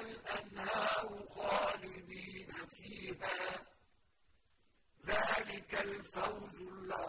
الأنهار خالدين فيها. ذلك الفوز العظيم.